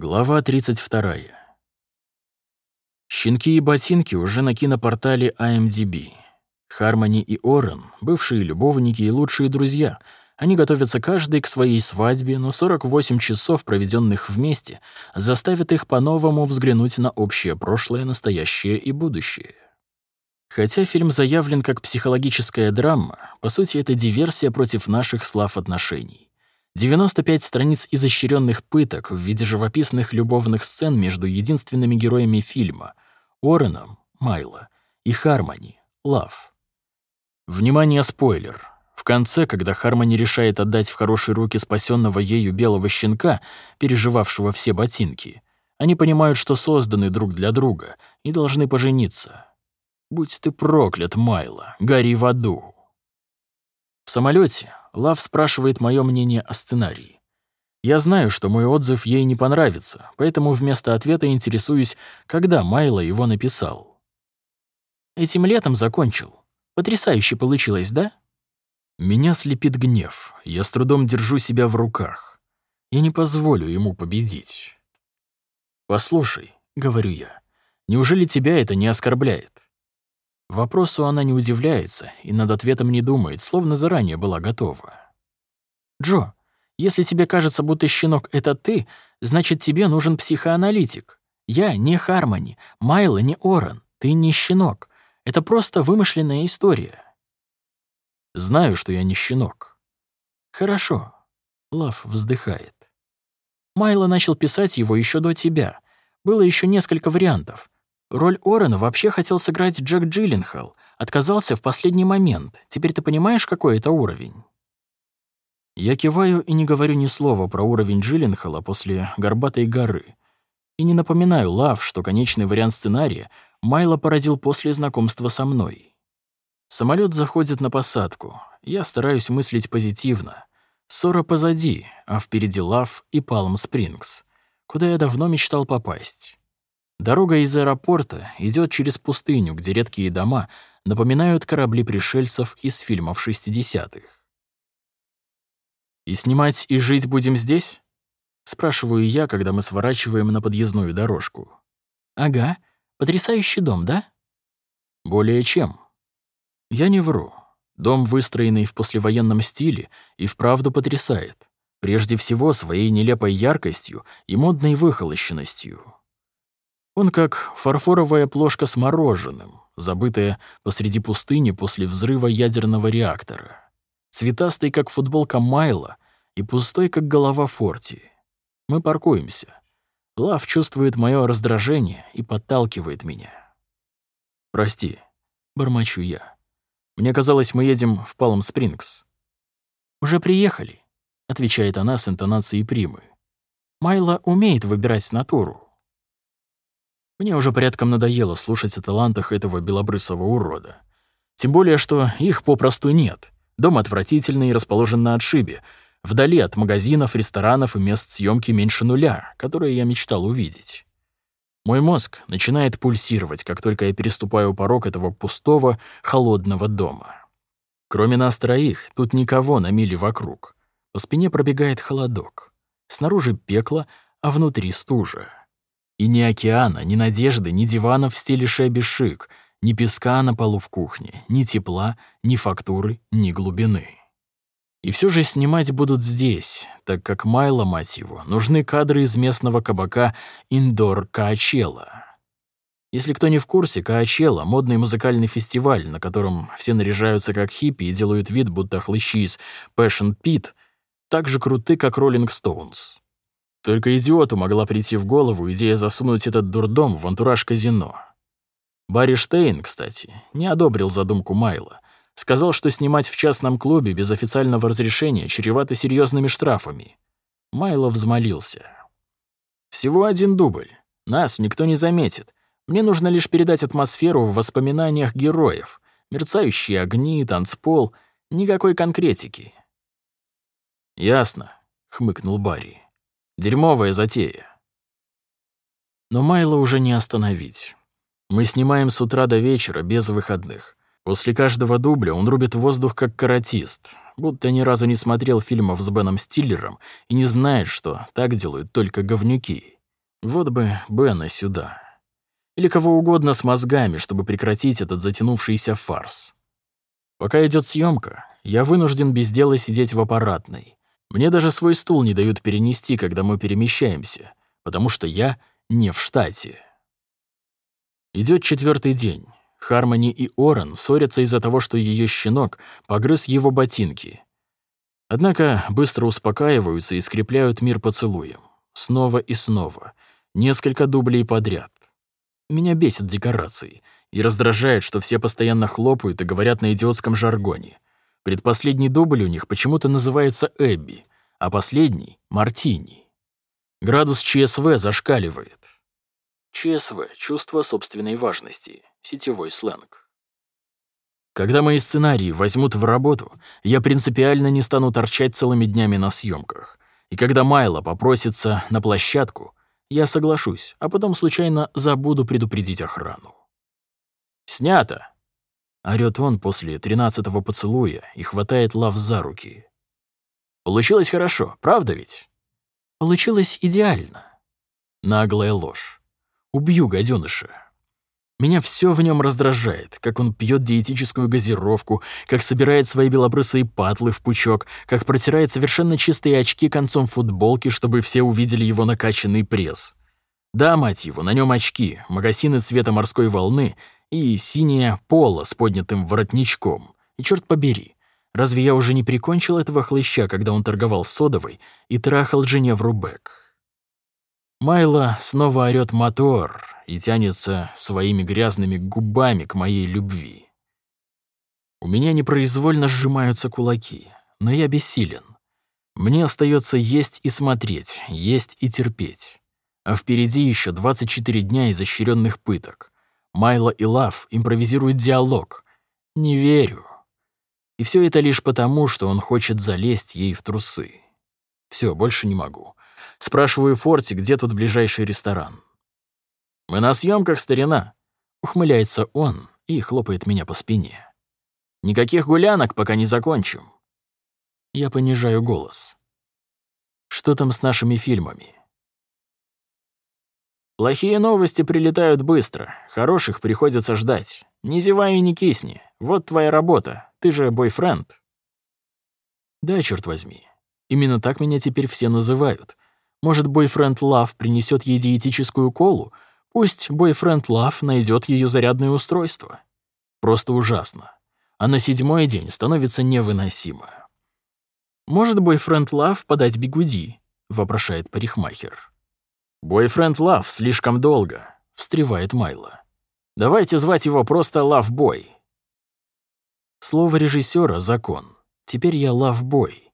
Глава 32. Щенки и ботинки уже на кинопортале IMDb. Хармони и Орен — бывшие любовники и лучшие друзья. Они готовятся каждый к своей свадьбе, но 48 часов, проведенных вместе, заставят их по-новому взглянуть на общее прошлое, настоящее и будущее. Хотя фильм заявлен как психологическая драма, по сути, это диверсия против наших слав отношений. 95 страниц изощренных пыток в виде живописных любовных сцен между единственными героями фильма — Уорреном, Майло, и Хармони, Лав. Внимание, спойлер. В конце, когда Хармони решает отдать в хорошие руки спасенного ею белого щенка, переживавшего все ботинки, они понимают, что созданы друг для друга и должны пожениться. Будь ты проклят, Майло, гори в аду. В самолете Лав спрашивает мое мнение о сценарии. Я знаю, что мой отзыв ей не понравится, поэтому вместо ответа интересуюсь, когда Майло его написал. Этим летом закончил. Потрясающе получилось, да? Меня слепит гнев. Я с трудом держу себя в руках. Я не позволю ему победить. «Послушай», — говорю я, — «неужели тебя это не оскорбляет?» Вопросу она не удивляется и над ответом не думает, словно заранее была готова. «Джо, если тебе кажется, будто щенок — это ты, значит, тебе нужен психоаналитик. Я не Хармони, Майло не Оран, ты не щенок. Это просто вымышленная история». «Знаю, что я не щенок». «Хорошо», — Лав вздыхает. Майло начал писать его еще до тебя. Было еще несколько вариантов — Роль Орена вообще хотел сыграть Джек Джилленхол. Отказался в последний момент. Теперь ты понимаешь, какой это уровень?» Я киваю и не говорю ни слова про уровень Джилленхола после «Горбатой горы». И не напоминаю Лав, что конечный вариант сценария Майло породил после знакомства со мной. Самолет заходит на посадку. Я стараюсь мыслить позитивно. Ссора позади, а впереди Лав и Палм Спрингс, куда я давно мечтал попасть. Дорога из аэропорта идет через пустыню, где редкие дома напоминают корабли пришельцев из фильмов 60-х. «И снимать и жить будем здесь?» — спрашиваю я, когда мы сворачиваем на подъездную дорожку. «Ага, потрясающий дом, да?» «Более чем». Я не вру. Дом, выстроенный в послевоенном стиле, и вправду потрясает. Прежде всего, своей нелепой яркостью и модной выхолощенностью. Он как фарфоровая плошка с мороженым, забытая посреди пустыни после взрыва ядерного реактора. Цветастый, как футболка Майла, и пустой, как голова Форти. Мы паркуемся. Лав чувствует мое раздражение и подталкивает меня. «Прости», — бормочу я. «Мне казалось, мы едем в Палм-Спрингс». «Уже приехали», — отвечает она с интонацией примы. «Майла умеет выбирать натуру. Мне уже порядком надоело слушать о талантах этого белобрысого урода. Тем более, что их попросту нет. Дом отвратительный и расположен на отшибе, вдали от магазинов, ресторанов и мест съемки меньше нуля, которые я мечтал увидеть. Мой мозг начинает пульсировать, как только я переступаю порог этого пустого, холодного дома. Кроме нас троих, тут никого на миле вокруг. По спине пробегает холодок. Снаружи пекло, а внутри стужа. И ни океана, ни надежды, ни диванов в стиле шеби-шик, ни песка на полу в кухне, ни тепла, ни фактуры, ни глубины. И все же снимать будут здесь, так как Майло, мать его, нужны кадры из местного кабака «Индор Каачелла». Если кто не в курсе, Каачелла — модный музыкальный фестиваль, на котором все наряжаются как хиппи и делают вид, будто хлыщи из Passion Pit так же круты, как Роллинг Стоунс. Только идиоту могла прийти в голову идея засунуть этот дурдом в антураж казино. Барри Штейн, кстати, не одобрил задумку Майла. Сказал, что снимать в частном клубе без официального разрешения чревато серьезными штрафами. Майло взмолился. «Всего один дубль. Нас никто не заметит. Мне нужно лишь передать атмосферу в воспоминаниях героев. Мерцающие огни, танцпол. Никакой конкретики». «Ясно», — хмыкнул Барри. Дерьмовая затея. Но Майла уже не остановить. Мы снимаем с утра до вечера, без выходных. После каждого дубля он рубит воздух как каратист, будто ни разу не смотрел фильмов с Беном Стиллером и не знает, что так делают только говнюки. Вот бы Бена сюда. Или кого угодно с мозгами, чтобы прекратить этот затянувшийся фарс. Пока идет съемка, я вынужден без дела сидеть в аппаратной. Мне даже свой стул не дают перенести, когда мы перемещаемся, потому что я не в штате. Идет четвертый день. Хармони и Орен ссорятся из-за того, что ее щенок погрыз его ботинки. Однако быстро успокаиваются и скрепляют мир поцелуем. Снова и снова. Несколько дублей подряд. Меня бесит декорации и раздражает, что все постоянно хлопают и говорят на идиотском жаргоне. Предпоследний дубль у них почему-то называется Эбби, а последний — Мартини. Градус ЧСВ зашкаливает. ЧСВ — чувство собственной важности, сетевой сленг. Когда мои сценарии возьмут в работу, я принципиально не стану торчать целыми днями на съемках. И когда Майло попросится на площадку, я соглашусь, а потом случайно забуду предупредить охрану. «Снято!» — орёт он после тринадцатого поцелуя и хватает Лав за руки. «Получилось хорошо, правда ведь?» «Получилось идеально». Наглая ложь. Убью гаденыша. Меня все в нем раздражает, как он пьет диетическую газировку, как собирает свои белобрысые патлы в пучок, как протирает совершенно чистые очки концом футболки, чтобы все увидели его накачанный пресс. Да, мать его, на нем очки, магазины цвета морской волны и синяя поло с поднятым воротничком. И черт побери, разве я уже не прикончил этого хлыща, когда он торговал содовой и трахал жене в рубек? Майло снова орёт мотор и тянется своими грязными губами к моей любви. У меня непроизвольно сжимаются кулаки, но я бессилен. Мне остается есть и смотреть, есть и терпеть. А впереди еще 24 дня изощренных пыток. Майло и Лав импровизируют диалог. Не верю. И все это лишь потому, что он хочет залезть ей в трусы. Все, больше не могу. Спрашиваю Форти, где тут ближайший ресторан. «Мы на съемках, старина», — ухмыляется он и хлопает меня по спине. «Никаких гулянок, пока не закончим». Я понижаю голос. «Что там с нашими фильмами?» «Плохие новости прилетают быстро, хороших приходится ждать. Не зевай и не кисни. Вот твоя работа. Ты же бойфренд». «Да, черт возьми. Именно так меня теперь все называют. Может, бойфренд Лав принесет ей диетическую колу? Пусть бойфренд Лав найдет ее зарядное устройство. Просто ужасно. А на седьмой день становится невыносимо. «Может бойфренд Лав подать бигуди?» — вопрошает парикмахер. «Бойфренд Лав слишком долго», — встревает Майло. «Давайте звать его просто Лав-бой». Слово режиссера закон. Теперь я Лав-бой.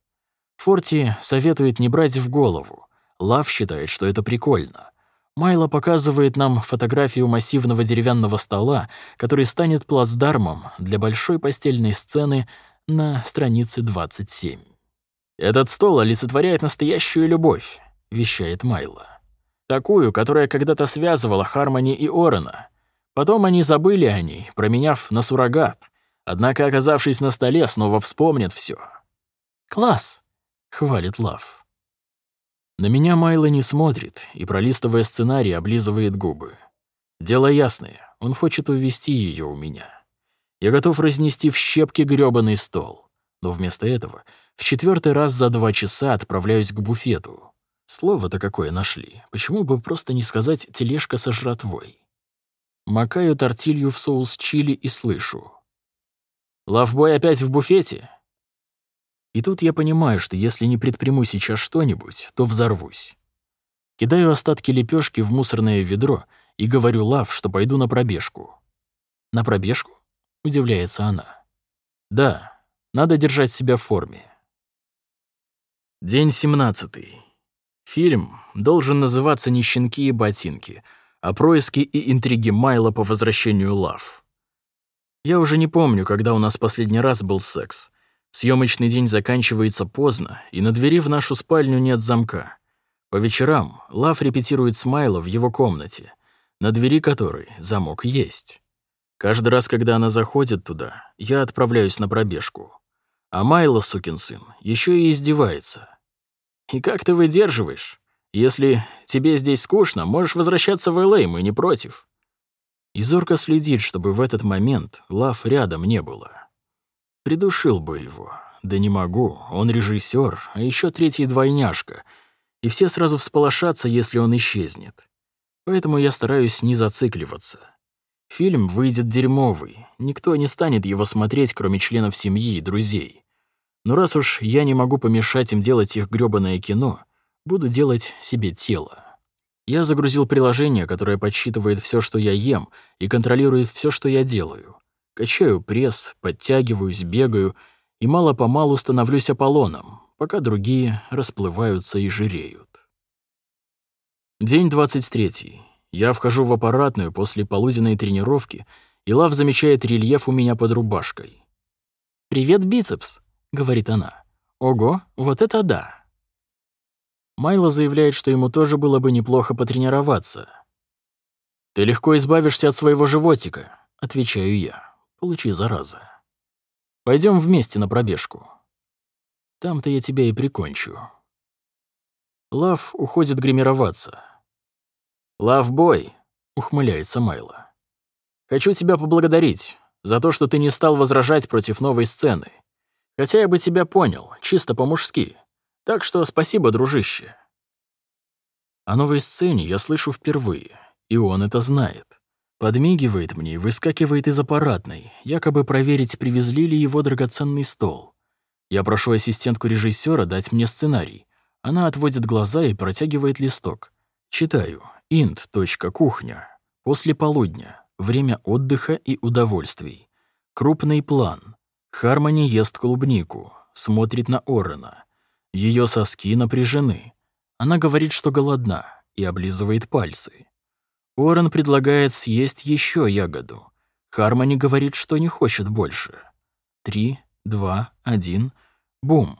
Форти советует не брать в голову. Лав считает, что это прикольно. Майло показывает нам фотографию массивного деревянного стола, который станет плацдармом для большой постельной сцены на странице 27. «Этот стол олицетворяет настоящую любовь», — вещает Майло. «Такую, которая когда-то связывала Хармони и Орена. Потом они забыли о ней, променяв на суррогат. Однако, оказавшись на столе, снова вспомнят все. «Класс!» — хвалит Лав. На меня Майло не смотрит и, пролистывая сценарий, облизывает губы. Дело ясное, он хочет увести ее у меня. Я готов разнести в щепки грёбаный стол. Но вместо этого в четвертый раз за два часа отправляюсь к буфету. Слово-то какое нашли. Почему бы просто не сказать «тележка со жратвой»? Макаю тортилью в соус чили и слышу. «Лавбой опять в буфете? И тут я понимаю, что если не предприму сейчас что-нибудь, то взорвусь. Кидаю остатки лепешки в мусорное ведро и говорю Лав, что пойду на пробежку. «На пробежку?» — удивляется она. «Да, надо держать себя в форме». День семнадцатый. Фильм должен называться «Не щенки и ботинки», а происки и интриги Майла по возвращению Лав. Я уже не помню, когда у нас последний раз был секс. Съемочный день заканчивается поздно, и на двери в нашу спальню нет замка. По вечерам Лав репетирует с Майло в его комнате, на двери которой замок есть. Каждый раз, когда она заходит туда, я отправляюсь на пробежку. А Майло, сукин сын, еще и издевается. «И как ты выдерживаешь? Если тебе здесь скучно, можешь возвращаться в Л.А., мы не против». И зорко следит, чтобы в этот момент Лав рядом не было. Придушил бы его. Да не могу, он режиссер, а еще третий двойняшка, и все сразу всполошатся, если он исчезнет. Поэтому я стараюсь не зацикливаться. Фильм выйдет дерьмовый, никто не станет его смотреть, кроме членов семьи и друзей. Но раз уж я не могу помешать им делать их грёбаное кино, буду делать себе тело. Я загрузил приложение, которое подсчитывает все, что я ем, и контролирует все, что я делаю. Качаю пресс, подтягиваюсь, бегаю, и мало-помалу становлюсь Аполлоном, пока другие расплываются и жиреют. День 23. Я вхожу в аппаратную после полуденной тренировки, и Лав замечает рельеф у меня под рубашкой. «Привет, бицепс», — говорит она. «Ого, вот это да!» Майло заявляет, что ему тоже было бы неплохо потренироваться. «Ты легко избавишься от своего животика», — отвечаю я. «Получи, зараза. Пойдем вместе на пробежку. Там-то я тебя и прикончу». Лав уходит гримироваться. «Лав-бой», — ухмыляется Майло. «Хочу тебя поблагодарить за то, что ты не стал возражать против новой сцены. Хотя я бы тебя понял, чисто по-мужски. Так что спасибо, дружище. О новой сцене я слышу впервые, и он это знает. Подмигивает мне и выскакивает из аппаратной, якобы проверить, привезли ли его драгоценный стол. Я прошу ассистентку режиссера дать мне сценарий. Она отводит глаза и протягивает листок. Читаю. Int. Кухня. После полудня. Время отдыха и удовольствий. Крупный план. Хармони ест клубнику. Смотрит на Орена. Ее соски напряжены. Она говорит, что голодна, и облизывает пальцы. Уоррен предлагает съесть еще ягоду. Хармони говорит, что не хочет больше. Три, два, один. Бум.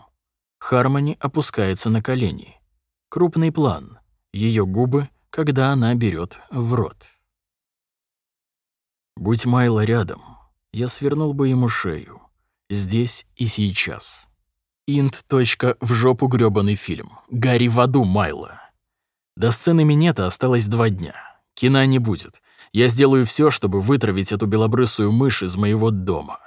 Хармони опускается на колени. Крупный план. Ее губы, когда она берет в рот. Будь Майло рядом, я свернул бы ему шею. Здесь и сейчас. Инт. В жопу грёбаный фильм. Гарри в аду, Майло. До сцены минета осталось два дня. Кина не будет. Я сделаю все, чтобы вытравить эту белобрысую мышь из моего дома.